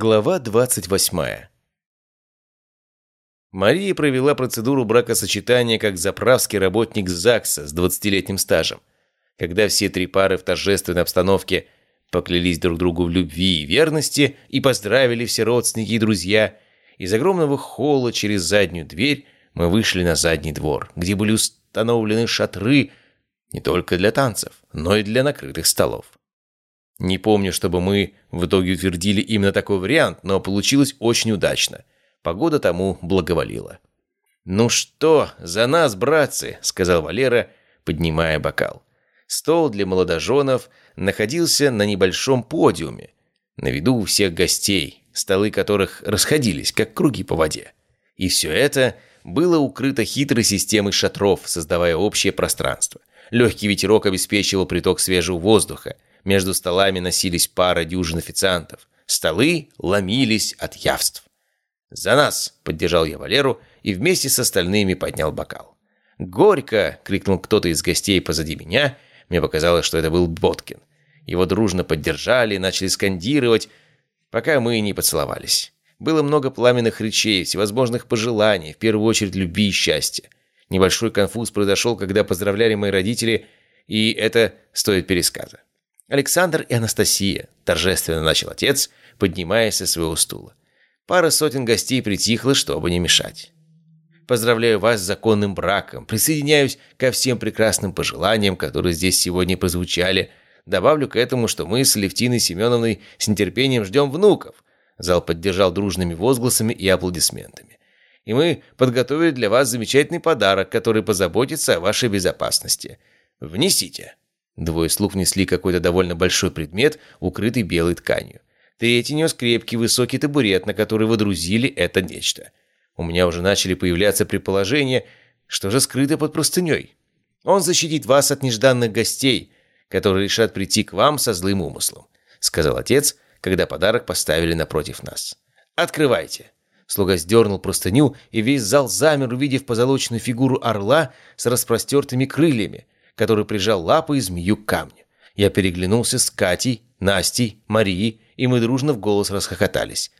Глава 28 Мария провела процедуру бракосочетания как заправский работник ЗАГСа с 20-летним стажем. Когда все три пары в торжественной обстановке поклялись друг другу в любви и верности и поздравили все родственники и друзья, из огромного холла через заднюю дверь мы вышли на задний двор, где были установлены шатры не только для танцев, но и для накрытых столов. Не помню, чтобы мы в итоге утвердили именно такой вариант, но получилось очень удачно. Погода тому благоволила. «Ну что, за нас, братцы!» — сказал Валера, поднимая бокал. Стол для молодоженов находился на небольшом подиуме, на виду у всех гостей, столы которых расходились, как круги по воде. И все это было укрыто хитрой системой шатров, создавая общее пространство. Легкий ветерок обеспечивал приток свежего воздуха, между столами носились пара дюжин официантов. Столы ломились от явств. «За нас!» — поддержал я Валеру и вместе с остальными поднял бокал. «Горько!» — крикнул кто-то из гостей позади меня. Мне показалось, что это был Боткин. Его дружно поддержали, начали скандировать, пока мы не поцеловались. Было много пламенных речей, всевозможных пожеланий, в первую очередь любви и счастья. Небольшой конфуз произошел, когда поздравляли мои родители, и это стоит пересказа. «Александр и Анастасия», – торжественно начал отец, поднимаясь со своего стула. Пара сотен гостей притихла, чтобы не мешать. «Поздравляю вас с законным браком, присоединяюсь ко всем прекрасным пожеланиям, которые здесь сегодня прозвучали. Добавлю к этому, что мы с Левтиной Семеновной с нетерпением ждем внуков». Зал поддержал дружными возгласами и аплодисментами. «И мы подготовили для вас замечательный подарок, который позаботится о вашей безопасности. Внесите». Двое слуг несли какой-то довольно большой предмет, укрытый белой тканью. Третий нес крепкий высокий табурет, на который водрузили это нечто. У меня уже начали появляться предположения, что же скрыто под простыней. Он защитит вас от нежданных гостей, которые решат прийти к вам со злым умыслом», — сказал отец, когда подарок поставили напротив нас. «Открывайте». Слуга сдернул простыню, и весь зал замер, увидев позолоченную фигуру орла с распростертыми крыльями — который прижал лапы и змею к камню. Я переглянулся с Катей, Настей, Марией, и мы дружно в голос расхохотались.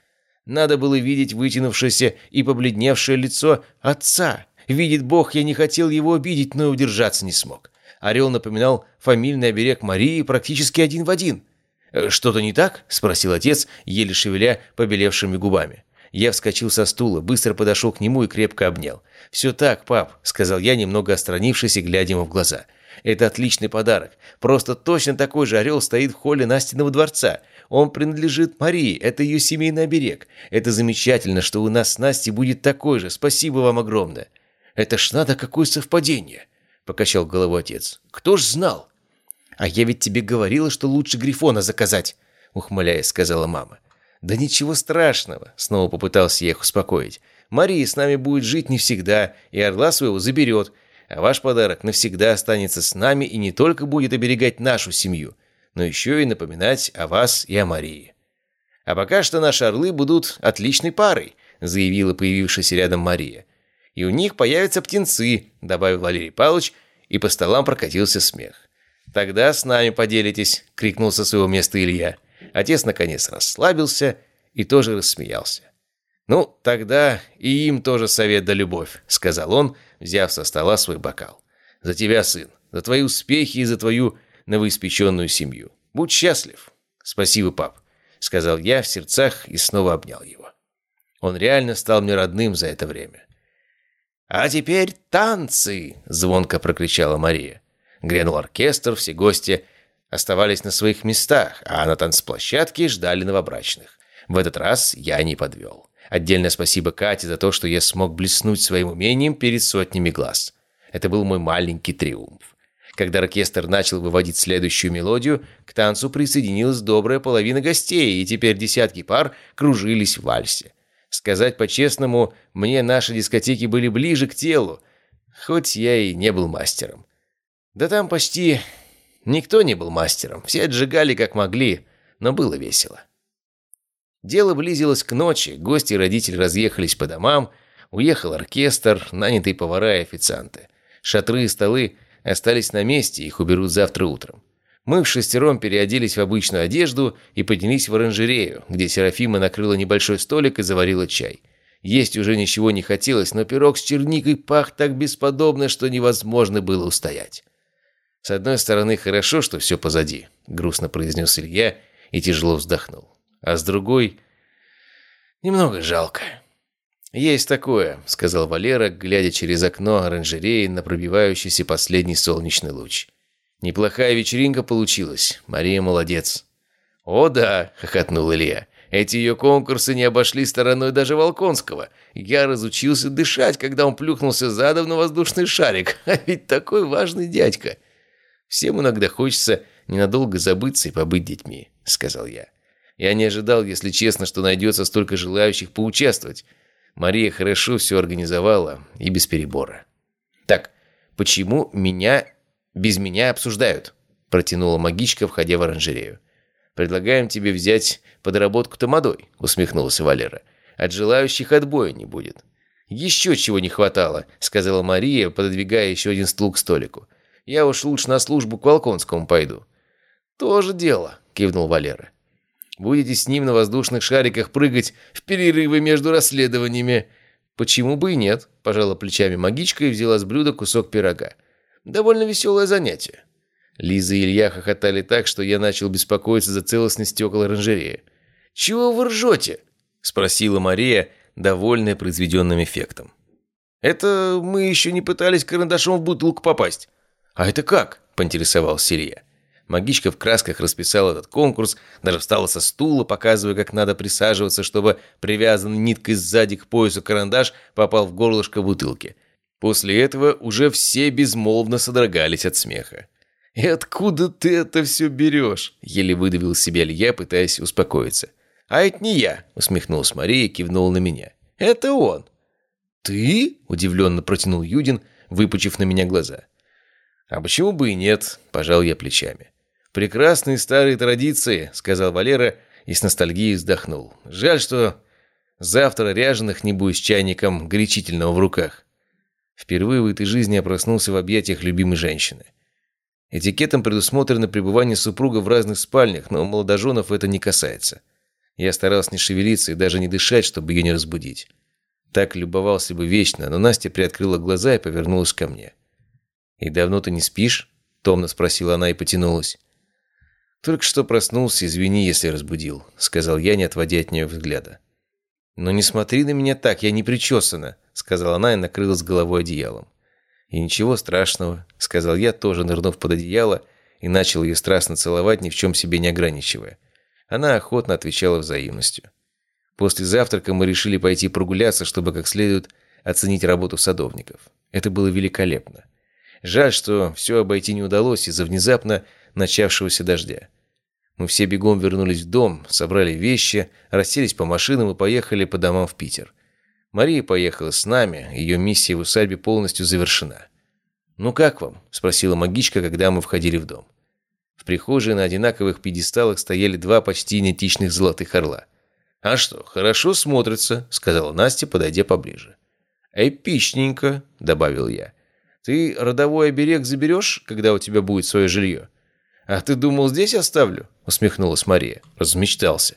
Надо было видеть вытянувшееся и побледневшее лицо отца. Видит Бог, я не хотел его обидеть, но удержаться не смог. Орел напоминал фамильный оберег Марии практически один в один. «Э, «Что-то не так?» – спросил отец, еле шевеля побелевшими губами. Я вскочил со стула, быстро подошел к нему и крепко обнял. «Все так, пап», – сказал я, немного отстранившись и глядя ему в глаза – это отличный подарок. Просто точно такой же орел стоит в холле Настиного дворца. Он принадлежит Марии, это ее семейный оберег. Это замечательно, что у нас с Настей будет такой же. Спасибо вам огромное. Это ж надо какое совпадение, покачал головой отец. Кто ж знал? А я ведь тебе говорила, что лучше Грифона заказать, ухмыляясь, сказала мама. Да ничего страшного, снова попытался я их успокоить. Мария с нами будет жить не всегда, и орла своего заберет. А ваш подарок навсегда останется с нами и не только будет оберегать нашу семью, но еще и напоминать о вас и о Марии. А пока что наши орлы будут отличной парой, заявила появившаяся рядом Мария. И у них появятся птенцы, добавил Валерий Павлович, и по столам прокатился смех. «Тогда с нами поделитесь!» — крикнул со своего места Илья. Отец наконец расслабился и тоже рассмеялся. «Ну, тогда и им тоже совет да любовь», — сказал он, — взяв со стола свой бокал. «За тебя, сын, за твои успехи и за твою новоиспеченную семью. Будь счастлив!» «Спасибо, пап», — сказал я в сердцах и снова обнял его. Он реально стал мне родным за это время. «А теперь танцы!» — звонко прокричала Мария. Грянул оркестр, все гости оставались на своих местах, а на танцплощадке ждали новобрачных. В этот раз я не подвел. Отдельное спасибо Кате за то, что я смог блеснуть своим умением перед сотнями глаз. Это был мой маленький триумф. Когда оркестр начал выводить следующую мелодию, к танцу присоединилась добрая половина гостей, и теперь десятки пар кружились в вальсе. Сказать по-честному, мне наши дискотеки были ближе к телу, хоть я и не был мастером. Да там почти никто не был мастером, все отжигали как могли, но было весело. Дело близилось к ночи, гости и родители разъехались по домам, уехал оркестр, нанятые повара и официанты. Шатры и столы остались на месте, их уберут завтра утром. Мы в шестером переоделись в обычную одежду и поднялись в оранжерею, где Серафима накрыла небольшой столик и заварила чай. Есть уже ничего не хотелось, но пирог с черникой пах так бесподобно, что невозможно было устоять. «С одной стороны, хорошо, что все позади», — грустно произнес Илья и тяжело вздохнул. «А с другой, немного жалко». «Есть такое», — сказал Валера, глядя через окно оранжереи на пробивающийся последний солнечный луч. «Неплохая вечеринка получилась. Мария молодец». «О да», — хохотнул Илья. «Эти ее конкурсы не обошли стороной даже Волконского. Я разучился дышать, когда он плюхнулся задом на воздушный шарик. А ведь такой важный дядька». «Всем иногда хочется ненадолго забыться и побыть детьми», — сказал я. «Я не ожидал, если честно, что найдется столько желающих поучаствовать. Мария хорошо все организовала и без перебора. «Так, почему меня без меня обсуждают?» Протянула магичка, входя в оранжерею. «Предлагаем тебе взять подработку тамадой», усмехнулся Валера. «От желающих отбоя не будет». «Еще чего не хватало», — сказала Мария, пододвигая еще один стул к столику. «Я уж лучше на службу к Волконскому пойду». «Тоже дело», — кивнул Валера. Будете с ним на воздушных шариках прыгать в перерывы между расследованиями. Почему бы и нет? Пожала плечами магичка и взяла с блюда кусок пирога. Довольно веселое занятие. Лиза и Илья хохотали так, что я начал беспокоиться за целостность стекол оранжереи. «Чего вы ржете?» – спросила Мария, довольная произведенным эффектом. «Это мы еще не пытались карандашом в бутылку попасть». «А это как?» – поинтересовался Илья. Магичка в красках расписала этот конкурс, даже встала со стула, показывая, как надо присаживаться, чтобы привязанный ниткой сзади к поясу карандаш попал в горлышко бутылки. После этого уже все безмолвно содрогались от смеха. «И откуда ты это все берешь?» – еле выдавил себя Илья, пытаясь успокоиться. «А это не я», – усмехнулась Мария и кивнула на меня. «Это он». «Ты?» – удивленно протянул Юдин, выпучив на меня глаза. «А почему бы и нет?» – пожал я плечами. «Прекрасные старые традиции», — сказал Валера и с ностальгией вздохнул. «Жаль, что завтра ряженых не будет с чайником горячительного в руках». Впервые в этой жизни я проснулся в объятиях любимой женщины. Этикетом предусмотрено пребывание супруга в разных спальнях, но молодоженов это не касается. Я старался не шевелиться и даже не дышать, чтобы ее не разбудить. Так любовался бы вечно, но Настя приоткрыла глаза и повернулась ко мне. «И давно ты не спишь?» — томно спросила она и потянулась. «Только что проснулся, извини, если разбудил», — сказал я, не отводя от нее взгляда. «Но не смотри на меня так, я не причесана», — сказала она и накрылась головой одеялом. «И ничего страшного», — сказал я, тоже нырнув под одеяло, и начал ее страстно целовать, ни в чем себе не ограничивая. Она охотно отвечала взаимностью. После завтрака мы решили пойти прогуляться, чтобы как следует оценить работу садовников. Это было великолепно. Жаль, что все обойти не удалось из-за внезапно начавшегося дождя. Мы все бегом вернулись в дом, собрали вещи, расселись по машинам и поехали по домам в Питер. Мария поехала с нами, ее миссия в усадьбе полностью завершена. «Ну как вам?» – спросила магичка, когда мы входили в дом. В прихожей на одинаковых пьедесталах стояли два почти идентичных золотых орла. «А что, хорошо смотрится», – сказала Настя, подойдя поближе. «Эпичненько», – добавил я. «Ты родовой оберег заберешь, когда у тебя будет свое жилье?» «А ты думал, здесь оставлю?» — усмехнулась Мария. Размечтался.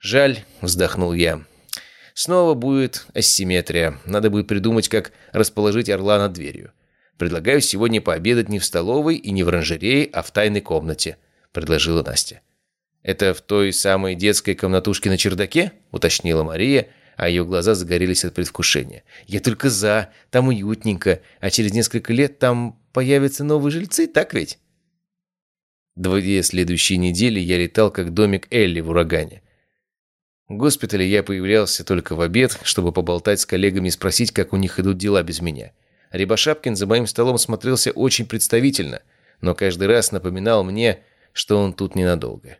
«Жаль», — вздохнул я. «Снова будет асимметрия. Надо будет придумать, как расположить орла над дверью. Предлагаю сегодня пообедать не в столовой и не в оранжерее, а в тайной комнате», — предложила Настя. «Это в той самой детской комнатушке на чердаке?» — уточнила Мария, а ее глаза загорелись от предвкушения. «Я только за, там уютненько, а через несколько лет там появятся новые жильцы, так ведь?» Две следующие недели я летал как домик Элли в урагане. В госпитале я появлялся только в обед, чтобы поболтать с коллегами и спросить, как у них идут дела без меня. Рябошапкин за моим столом смотрелся очень представительно, но каждый раз напоминал мне, что он тут ненадолго.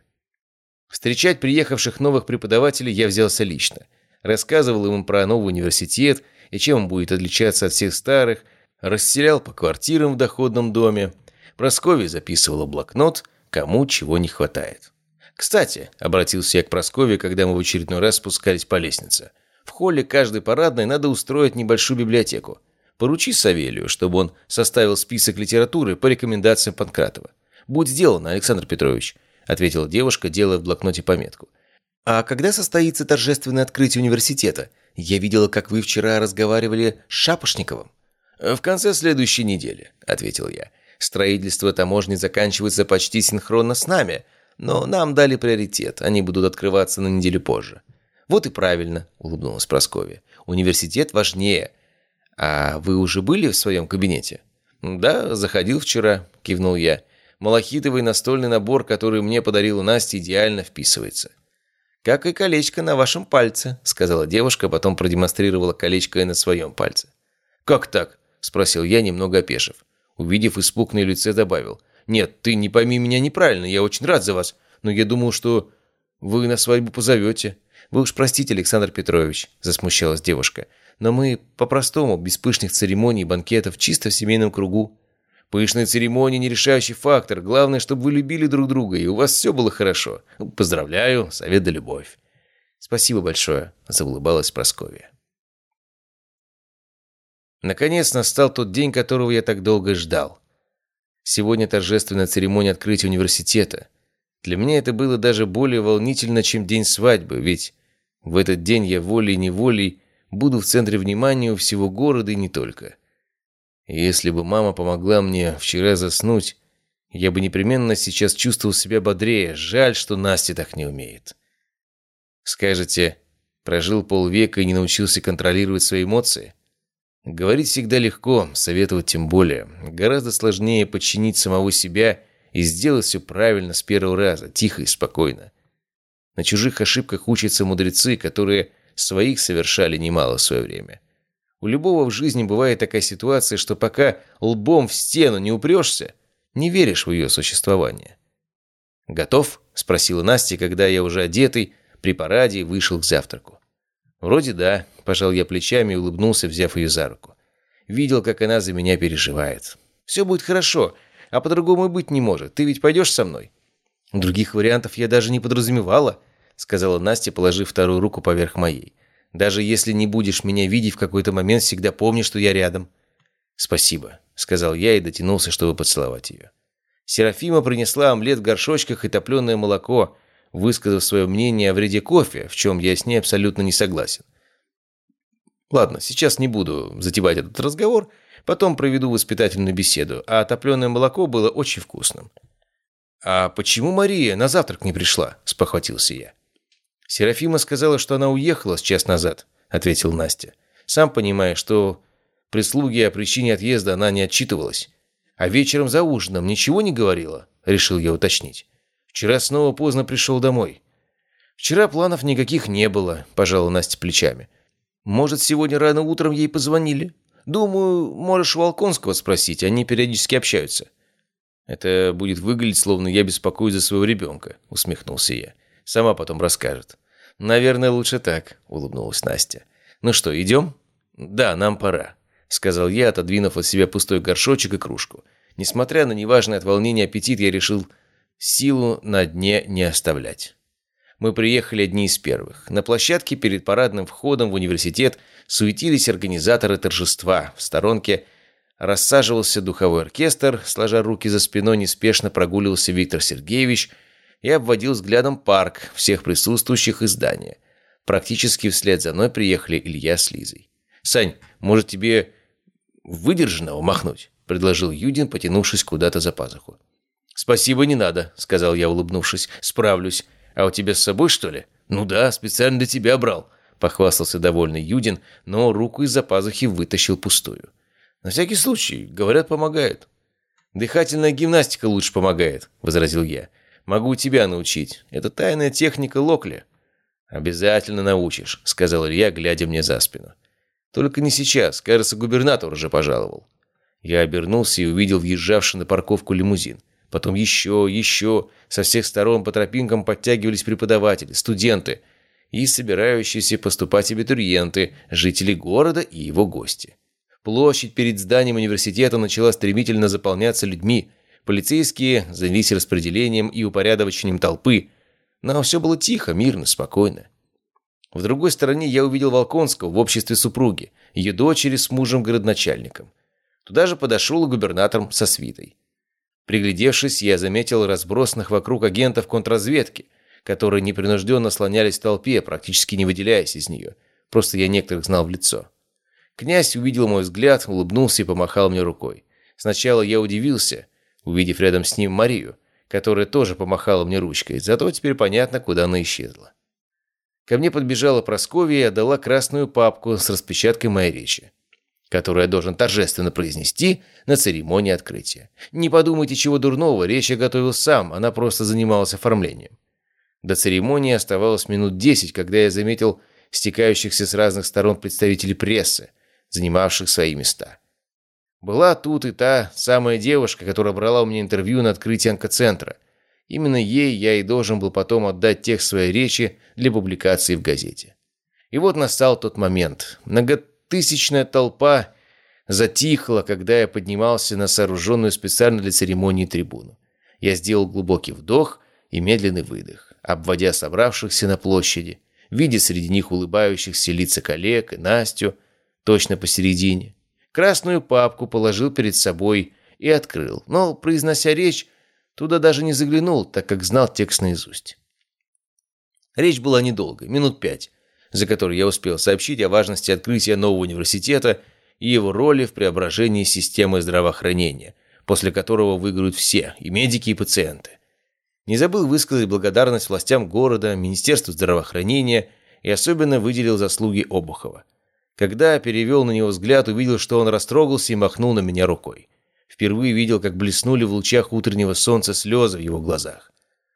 Встречать приехавших новых преподавателей я взялся лично. Рассказывал им про новый университет и чем он будет отличаться от всех старых, расселял по квартирам в доходном доме, Прасковья записывала блокнот, кому чего не хватает. «Кстати», — обратился я к Прасковье, когда мы в очередной раз спускались по лестнице, «в холле каждой парадной надо устроить небольшую библиотеку. Поручи Савелию, чтобы он составил список литературы по рекомендациям Панкратова. «Будь сделано, Александр Петрович», — ответила девушка, делая в блокноте пометку. «А когда состоится торжественное открытие университета? Я видела, как вы вчера разговаривали с Шапошниковым». «В конце следующей недели», — ответил я. «Строительство таможни заканчивается почти синхронно с нами, но нам дали приоритет, они будут открываться на неделю позже». «Вот и правильно», — улыбнулась Прасковья. «Университет важнее. А вы уже были в своем кабинете?» «Да, заходил вчера», — кивнул я. «Малахитовый настольный набор, который мне подарила Настя, идеально вписывается». «Как и колечко на вашем пальце», — сказала девушка, потом продемонстрировала колечко и на своем пальце. «Как так?» — спросил я, немного опешив. Увидев испуг на лице, добавил. «Нет, ты не пойми меня неправильно, я очень рад за вас, но я думал, что вы на свадьбу позовете». «Вы уж простите, Александр Петрович», — засмущалась девушка. «Но мы по-простому, без пышных церемоний и банкетов, чисто в семейном кругу». «Пышные церемонии — не решающий фактор. Главное, чтобы вы любили друг друга, и у вас все было хорошо. Поздравляю, совет да любовь». «Спасибо большое», — заулыбалась Прасковья. Наконец настал тот день, которого я так долго ждал. Сегодня торжественная церемония открытия университета. Для меня это было даже более волнительно, чем день свадьбы, ведь в этот день я волей-неволей буду в центре внимания у всего города и не только. если бы мама помогла мне вчера заснуть, я бы непременно сейчас чувствовал себя бодрее. Жаль, что Настя так не умеет. Скажете, прожил полвека и не научился контролировать свои эмоции? Говорить всегда легко, советовать тем более. Гораздо сложнее подчинить самого себя и сделать все правильно с первого раза, тихо и спокойно. На чужих ошибках учатся мудрецы, которые своих совершали немало в свое время. У любого в жизни бывает такая ситуация, что пока лбом в стену не упрешься, не веришь в ее существование. «Готов?» – спросила Настя, когда я уже одетый, при параде вышел к завтраку. «Вроде да», – пожал я плечами и улыбнулся, взяв ее за руку. Видел, как она за меня переживает. «Все будет хорошо, а по-другому и быть не может. Ты ведь пойдешь со мной?» «Других вариантов я даже не подразумевала», – сказала Настя, положив вторую руку поверх моей. «Даже если не будешь меня видеть в какой-то момент, всегда помни, что я рядом». «Спасибо», – сказал я и дотянулся, чтобы поцеловать ее. Серафима принесла омлет в горшочках и топленое молоко, высказав свое мнение о вреде кофе, в чем я с ней абсолютно не согласен. Ладно, сейчас не буду затевать этот разговор, потом проведу воспитательную беседу, а топленое молоко было очень вкусным. «А почему Мария на завтрак не пришла?» – спохватился я. «Серафима сказала, что она уехала с час назад», – ответил Настя. «Сам понимаешь, что прислуги о причине отъезда она не отчитывалась. А вечером за ужином ничего не говорила?» – решил я уточнить. Вчера снова поздно пришел домой. Вчера планов никаких не было, пожала Настя плечами. Может, сегодня рано утром ей позвонили? Думаю, можешь Волконского спросить, они периодически общаются. Это будет выглядеть, словно я беспокоюсь за своего ребенка, усмехнулся я. Сама потом расскажет. Наверное, лучше так, улыбнулась Настя. Ну что, идем? Да, нам пора, сказал я, отодвинув от себя пустой горшочек и кружку. Несмотря на неважный от волнения аппетит, я решил силу на дне не оставлять. Мы приехали одни из первых. На площадке перед парадным входом в университет суетились организаторы торжества. В сторонке рассаживался духовой оркестр, сложа руки за спиной, неспешно прогуливался Виктор Сергеевич и обводил взглядом парк всех присутствующих и здания. Практически вслед за мной приехали Илья с Лизой. «Сань, может тебе выдержанного махнуть?» – предложил Юдин, потянувшись куда-то за пазуху. «Спасибо, не надо», — сказал я, улыбнувшись. «Справлюсь. А у тебя с собой, что ли?» «Ну да, специально для тебя брал», — похвастался довольный Юдин, но руку из-за пазухи вытащил пустую. «На всякий случай, говорят, помогает». «Дыхательная гимнастика лучше помогает», — возразил я. «Могу тебя научить. Это тайная техника Локли». «Обязательно научишь», — сказал Илья, глядя мне за спину. «Только не сейчас. Кажется, губернатор уже пожаловал». Я обернулся и увидел въезжавший на парковку лимузин. Потом еще, еще. Со всех сторон по тропинкам подтягивались преподаватели, студенты и собирающиеся поступать абитуриенты, жители города и его гости. Площадь перед зданием университета начала стремительно заполняться людьми. Полицейские занялись распределением и упорядочением толпы. Но все было тихо, мирно, спокойно. В другой стороне я увидел Волконского в обществе супруги, ее дочери с мужем-городначальником. Туда же подошел губернатор со свитой. Приглядевшись, я заметил разбросанных вокруг агентов контрразведки, которые непринужденно слонялись в толпе, практически не выделяясь из нее. Просто я некоторых знал в лицо. Князь увидел мой взгляд, улыбнулся и помахал мне рукой. Сначала я удивился, увидев рядом с ним Марию, которая тоже помахала мне ручкой, зато теперь понятно, куда она исчезла. Ко мне подбежала Прасковья и отдала красную папку с распечаткой моей речи которую я должен торжественно произнести на церемонии открытия. Не подумайте чего дурного, речь я готовил сам, она просто занималась оформлением. До церемонии оставалось минут десять, когда я заметил стекающихся с разных сторон представителей прессы, занимавших свои места. Была тут и та самая девушка, которая брала у меня интервью на открытии онкоцентра. Именно ей я и должен был потом отдать текст своей речи для публикации в газете. И вот настал тот момент. Много Тысячная толпа затихла, когда я поднимался на сооруженную специально для церемонии трибуну. Я сделал глубокий вдох и медленный выдох, обводя собравшихся на площади, видя среди них улыбающихся лица коллег и Настю, точно посередине. Красную папку положил перед собой и открыл, но, произнося речь, туда даже не заглянул, так как знал текст наизусть. Речь была недолгой, минут пять, за который я успел сообщить о важности открытия нового университета и его роли в преображении системы здравоохранения, после которого выиграют все, и медики, и пациенты. Не забыл высказать благодарность властям города, Министерству здравоохранения и особенно выделил заслуги Обухова. Когда перевел на него взгляд, увидел, что он растрогался и махнул на меня рукой. Впервые видел, как блеснули в лучах утреннего солнца слезы в его глазах.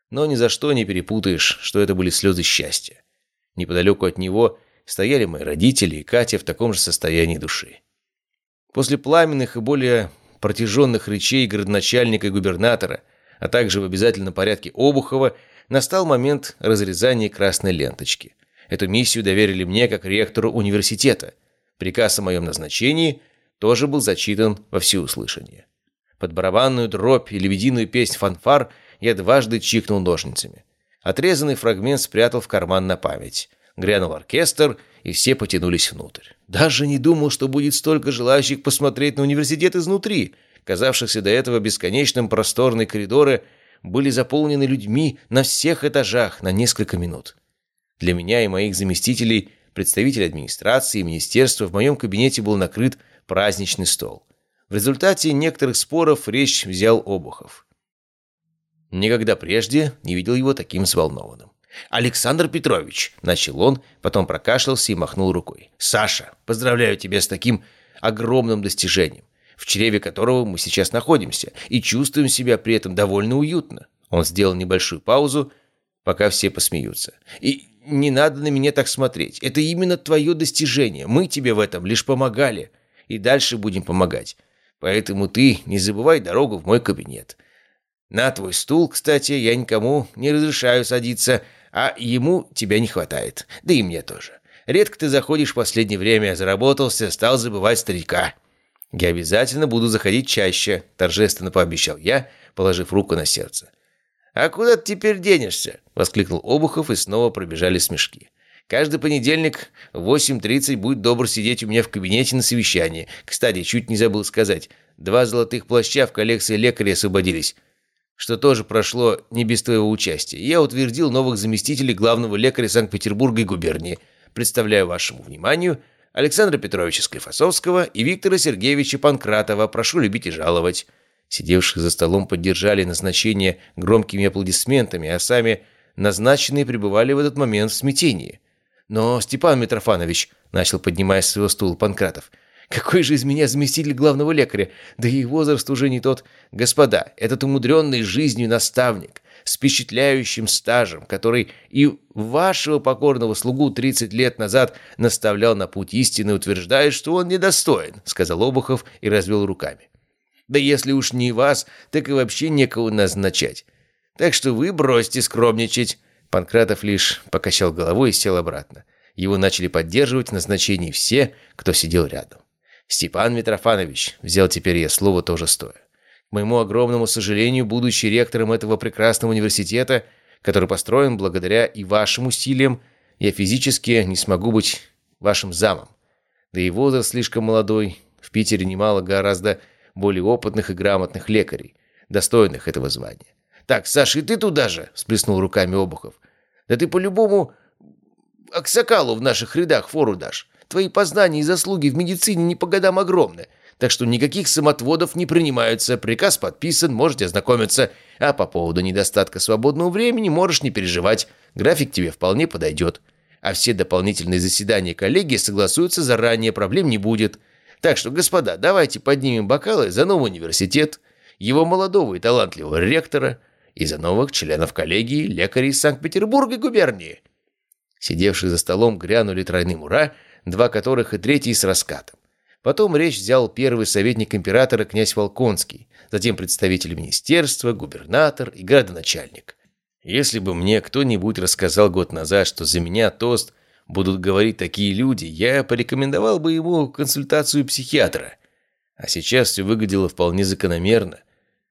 Но ни за что не перепутаешь, что это были слезы счастья. Неподалеку от него стояли мои родители и Катя в таком же состоянии души. После пламенных и более протяженных речей городначальника и губернатора, а также в обязательном порядке Обухова, настал момент разрезания красной ленточки. Эту миссию доверили мне как ректору университета. Приказ о моем назначении тоже был зачитан во всеуслышание. Под барабанную дробь и лебединую песнь фанфар я дважды чикнул ножницами. Отрезанный фрагмент спрятал в карман на память. Грянул оркестр, и все потянулись внутрь. Даже не думал, что будет столько желающих посмотреть на университет изнутри. Казавшихся до этого бесконечным просторные коридоры были заполнены людьми на всех этажах на несколько минут. Для меня и моих заместителей, представителей администрации и министерства, в моем кабинете был накрыт праздничный стол. В результате некоторых споров речь взял Обухов. Никогда прежде не видел его таким взволнованным. «Александр Петрович», — начал он, потом прокашлялся и махнул рукой. «Саша, поздравляю тебя с таким огромным достижением, в чреве которого мы сейчас находимся, и чувствуем себя при этом довольно уютно». Он сделал небольшую паузу, пока все посмеются. «И не надо на меня так смотреть. Это именно твое достижение. Мы тебе в этом лишь помогали. И дальше будем помогать. Поэтому ты не забывай дорогу в мой кабинет. На твой стул, кстати, я никому не разрешаю садиться, а ему тебя не хватает. Да и мне тоже. Редко ты заходишь в последнее время, заработался, стал забывать старика. Я обязательно буду заходить чаще, торжественно пообещал я, положив руку на сердце. «А куда ты теперь денешься?» — воскликнул Обухов, и снова пробежали смешки. «Каждый понедельник в 8.30 будет добр сидеть у меня в кабинете на совещании. Кстати, чуть не забыл сказать, два золотых плаща в коллекции лекаря освободились что тоже прошло не без твоего участия. Я утвердил новых заместителей главного лекаря Санкт-Петербурга и губернии. Представляю вашему вниманию Александра Петровича Склифосовского и Виктора Сергеевича Панкратова. Прошу любить и жаловать». Сидевшие за столом поддержали назначение громкими аплодисментами, а сами назначенные пребывали в этот момент в смятении. «Но, Степан Митрофанович», — начал поднимаясь с своего стула Панкратов, — какой же из меня заместитель главного лекаря? Да и возраст уже не тот. Господа, этот умудренный жизнью наставник, с впечатляющим стажем, который и вашего покорного слугу 30 лет назад наставлял на путь истины, утверждает, что он недостоин, сказал Обухов и развел руками. Да если уж не вас, так и вообще некого назначать. Так что вы бросьте скромничать. Панкратов лишь покачал головой и сел обратно. Его начали поддерживать в назначении все, кто сидел рядом. «Степан Митрофанович», — взял теперь я слово тоже стоя. «К моему огромному сожалению, будучи ректором этого прекрасного университета, который построен благодаря и вашим усилиям, я физически не смогу быть вашим замом. Да и возраст слишком молодой, в Питере немало гораздо более опытных и грамотных лекарей. достойных этого звания. «Так, Саша, и ты туда же?» – всплеснул руками Обухов. «Да ты по-любому Аксакалу в наших рядах фору дашь. Твои познания и заслуги в медицине не по годам огромны. Так что никаких самотводов не принимаются, приказ подписан, можете ознакомиться. А по поводу недостатка свободного времени можешь не переживать, график тебе вполне подойдет. А все дополнительные заседания коллегии согласуются заранее, проблем не будет. Так что, господа, давайте поднимем бокалы за новый университет, его молодого и талантливого ректора и за новых членов коллегии лекарей Санкт-Петербурга и губернии. Сидевшие за столом грянули тройным «Ура!», два которых и третий с раскатом. Потом речь взял первый советник императора князь Волконский, затем представитель министерства, губернатор и градоначальник. Если бы мне кто-нибудь рассказал год назад, что за меня тост будут говорить такие люди, я порекомендовал бы ему консультацию психиатра. А сейчас все выглядело вполне закономерно,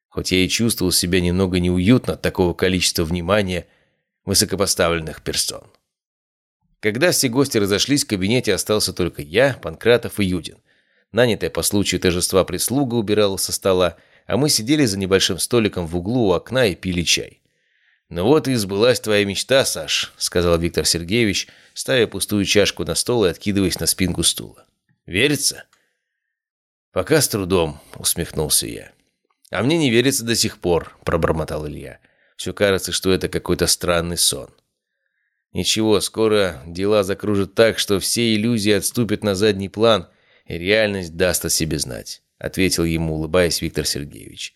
хоть я и чувствовал себя немного неуютно от такого количества внимания высокопоставленных персон. Когда все гости разошлись, в кабинете остался только я, Панкратов и Юдин – Нанятая по случаю торжества прислуга убирала со стола, а мы сидели за небольшим столиком в углу у окна и пили чай. «Ну вот и сбылась твоя мечта, Саш», — сказал Виктор Сергеевич, ставя пустую чашку на стол и откидываясь на спинку стула. «Верится?» «Пока с трудом», — усмехнулся я. «А мне не верится до сих пор», — пробормотал Илья. «Все кажется, что это какой-то странный сон». «Ничего, скоро дела закружат так, что все иллюзии отступят на задний план», — реальность даст о себе знать», — ответил ему, улыбаясь Виктор Сергеевич.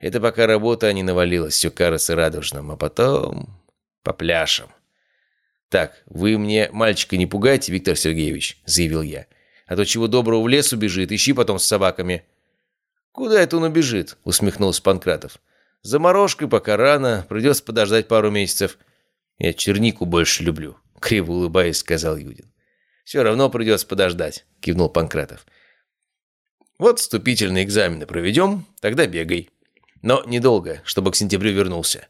«Это пока работа не навалилась, все кажется радужным, а потом... по пляшам». «Так, вы мне мальчика не пугайте, Виктор Сергеевич», — заявил я. «А то чего доброго в лес убежит, ищи потом с собаками». «Куда это он убежит?» — усмехнулся Панкратов. «Заморожкой пока рано, придется подождать пару месяцев». «Я чернику больше люблю», — криво улыбаясь, сказал Юдин. «Все равно придется подождать», – кивнул Панкратов. «Вот вступительные экзамены проведем, тогда бегай. Но недолго, чтобы к сентябрю вернулся».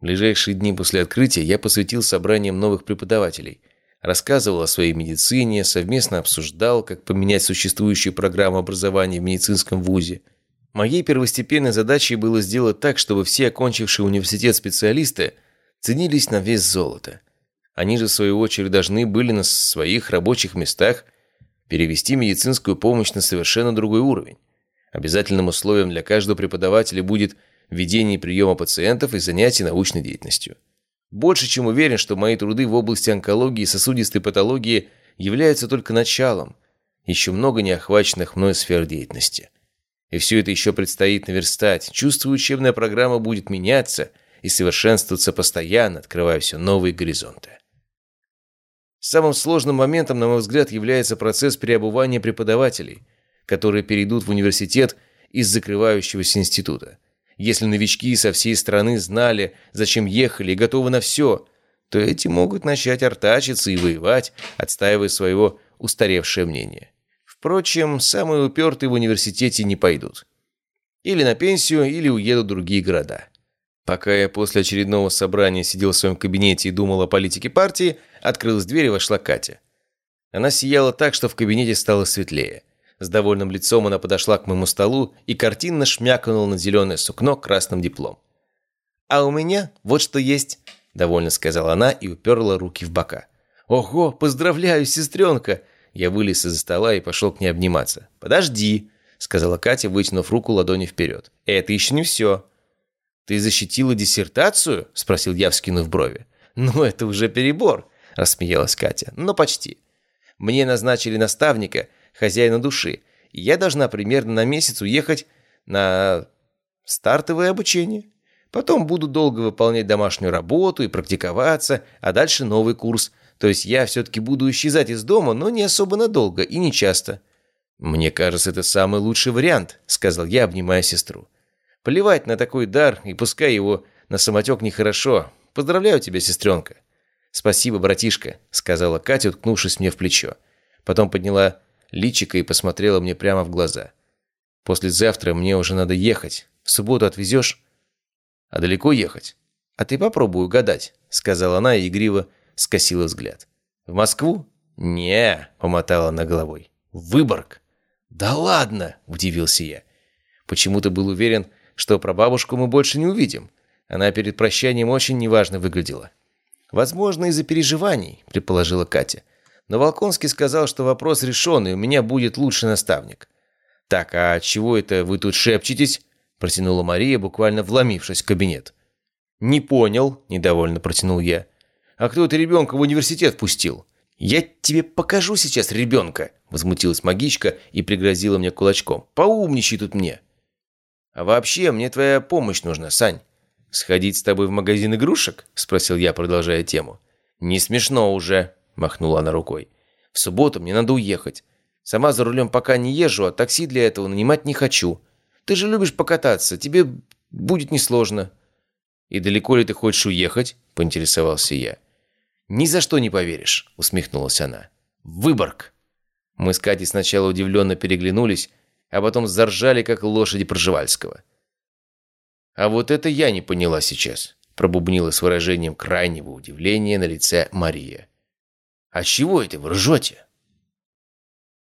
В ближайшие дни после открытия я посвятил собраниям новых преподавателей. Рассказывал о своей медицине, совместно обсуждал, как поменять существующую программу образования в медицинском вузе. Моей первостепенной задачей было сделать так, чтобы все окончившие университет специалисты ценились на вес золота – они же, в свою очередь, должны были на своих рабочих местах перевести медицинскую помощь на совершенно другой уровень. Обязательным условием для каждого преподавателя будет ведение приема пациентов и занятий научной деятельностью. Больше чем уверен, что мои труды в области онкологии и сосудистой патологии являются только началом, еще много неохваченных мной сфер деятельности. И все это еще предстоит наверстать. Чувствую, учебная программа будет меняться и совершенствоваться постоянно, открывая все новые горизонты. Самым сложным моментом, на мой взгляд, является процесс переобувания преподавателей, которые перейдут в университет из закрывающегося института. Если новички со всей страны знали, зачем ехали и готовы на все, то эти могут начать артачиться и воевать, отстаивая своего устаревшее мнение. Впрочем, самые упертые в университете не пойдут. Или на пенсию, или уедут в другие города. Пока я после очередного собрания сидел в своем кабинете и думал о политике партии, открылась дверь и вошла Катя. Она сияла так, что в кабинете стало светлее. С довольным лицом она подошла к моему столу и картинно шмякнула на зеленое сукно красным диплом. «А у меня вот что есть», — довольно сказала она и уперла руки в бока. «Ого, поздравляю, сестренка!» Я вылез из-за стола и пошел к ней обниматься. «Подожди», — сказала Катя, вытянув руку ладони вперед. «Это еще не все». «Ты защитила диссертацию?» – спросил я, вскинув брови. «Ну, это уже перебор», – рассмеялась Катя. «Но почти. Мне назначили наставника, хозяина души, и я должна примерно на месяц уехать на стартовое обучение. Потом буду долго выполнять домашнюю работу и практиковаться, а дальше новый курс. То есть я все-таки буду исчезать из дома, но не особо надолго и не часто». «Мне кажется, это самый лучший вариант», – сказал я, обнимая сестру. Плевать на такой дар, и пускай его на самотек нехорошо. Поздравляю тебя, сестренка». «Спасибо, братишка», — сказала Катя, уткнувшись мне в плечо. Потом подняла личико и посмотрела мне прямо в глаза. «Послезавтра мне уже надо ехать. В субботу отвезешь?» «А далеко ехать?» «А ты попробуй угадать», — сказала она и игриво скосила взгляд. «В Москву?» «Не», — помотала она головой. «В Выборг». «Да ладно!» — удивился я. Почему-то был уверен, что прабабушку мы больше не увидим. Она перед прощанием очень неважно выглядела. «Возможно, из-за переживаний», — предположила Катя. «Но Волконский сказал, что вопрос решен, и у меня будет лучший наставник». «Так, а чего это вы тут шепчетесь?» — протянула Мария, буквально вломившись в кабинет. «Не понял», — недовольно протянул я. «А кто это ребенка в университет пустил?» «Я тебе покажу сейчас ребенка», — возмутилась магичка и пригрозила мне кулачком. «Поумничай тут мне». «А вообще, мне твоя помощь нужна, Сань». «Сходить с тобой в магазин игрушек?» — спросил я, продолжая тему. «Не смешно уже», — махнула она рукой. «В субботу мне надо уехать. Сама за рулем пока не езжу, а такси для этого нанимать не хочу. Ты же любишь покататься, тебе будет несложно». «И далеко ли ты хочешь уехать?» — поинтересовался я. «Ни за что не поверишь», — усмехнулась она. «Выборг!» Мы с Катей сначала удивленно переглянулись, а потом заржали, как лошади Пржевальского. «А вот это я не поняла сейчас», — пробубнила с выражением крайнего удивления на лице Мария. «А чего это вы ржете?»